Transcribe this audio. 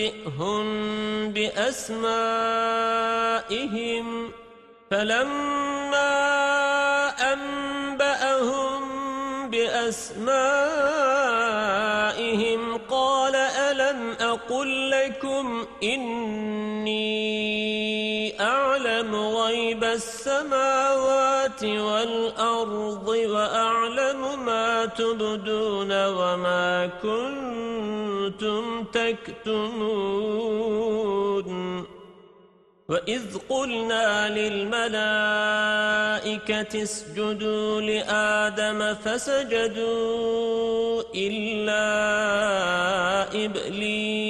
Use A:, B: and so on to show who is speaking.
A: أنبئهم بأسمائهم فلما أنبأهم بأسمائهم قال ألم أقل لكم إني أعلم غيب السماوات والأرض وأعلم ما تبدون وما كنتم تكتمون وَإِذْ قُلْنَا لِلْمَلَائِكَةِ اسْجُدُوا لِآدَمَ فَسَجَدُوا إِلَّا إِبْلِيسَ